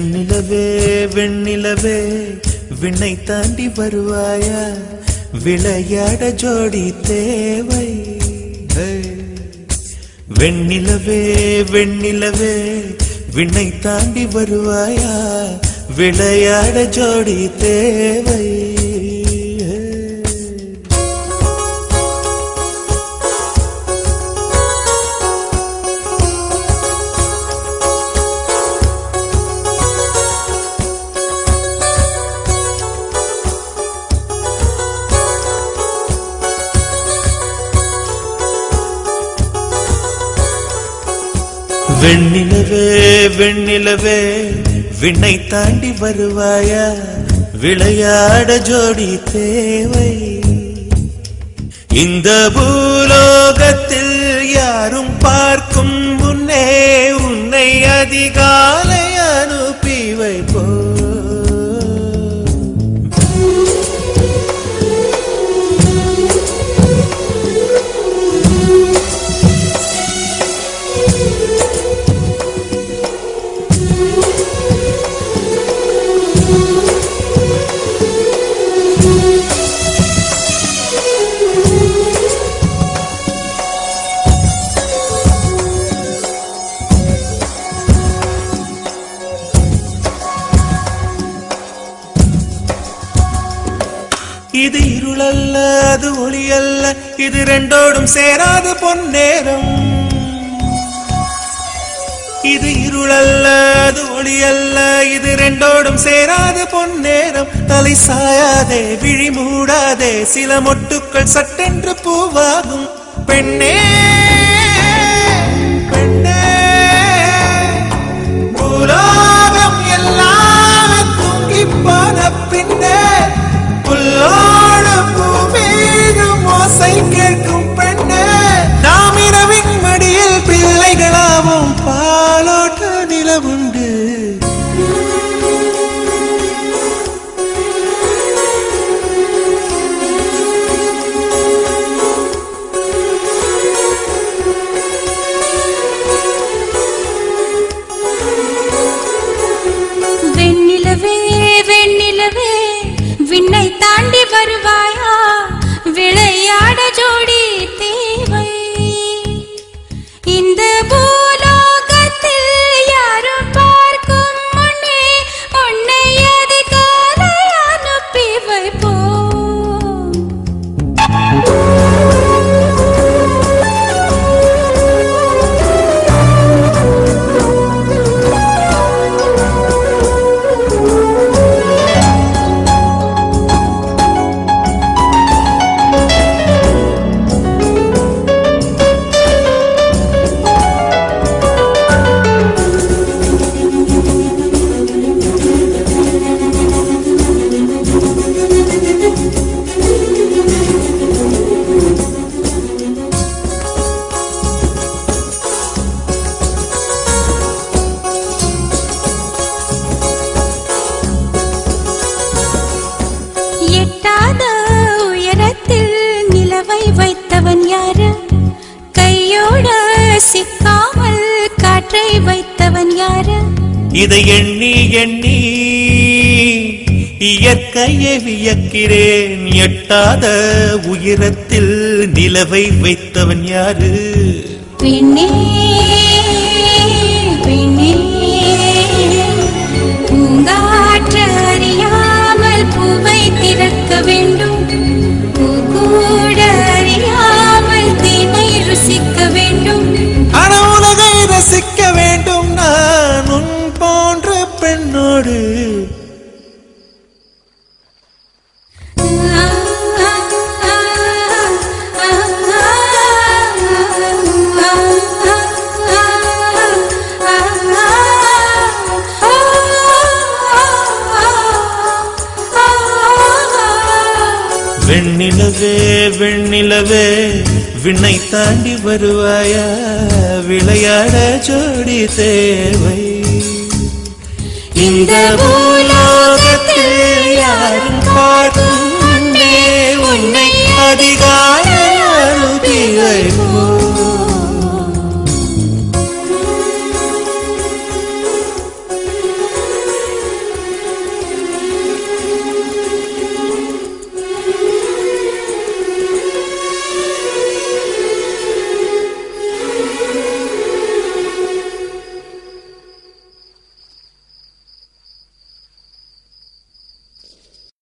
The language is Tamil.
நிலவே வெண்ணிலவே விண்ணை தாண்டி வருவாயா விளையாட ஜோடி தேவை. வெண்ணிலவே வெண்ணிலவே விண்ணை தாண்டி வருவாயா விளையாட ஜோடி தேவை. வெண்ணிலவே வெண்ணிலவே விண்ணை தாண்டி வருவாயா? விளையாட ஜோடி தேவை. இந்த பூலோகத்தில் யாரும் பார்க்கும் முன்னே உன்னை அதிகாலை இது இருளல்ல அது ஒளியல்ல இது ரெண்டோடும் சேராத பொன்னேரம். இது இருளல்ல அது ஒளியல்ல இது ரெண்டோடும் சேராத பொன்னேரம். தலை சாயாதே விழி மூடாதே சில மொட்டுக்கள் சட்டென்று பூவாகும். பெண்ணே பெண்ணே பூலோகம் உண்டு வெண்ணிலவே வெண்ணிலவே விண்ணை தாண்டி வருவாய். காற்றை வைத்தவன் யாரு? இதை எண்ணி எண்ணி இயற்கையை வியக்கிறேன். எட்டாத உயரத்தில் நிலவை வைத்தவன் யாரு? பெண்ணே வெண்ணிலவே வெண்ணிலவே விண்ணை தாண்டி வருவாயா விளையாட ஜோடி தேவை. இந்த பூலோகத்தில் யாரும் பார்க்கும்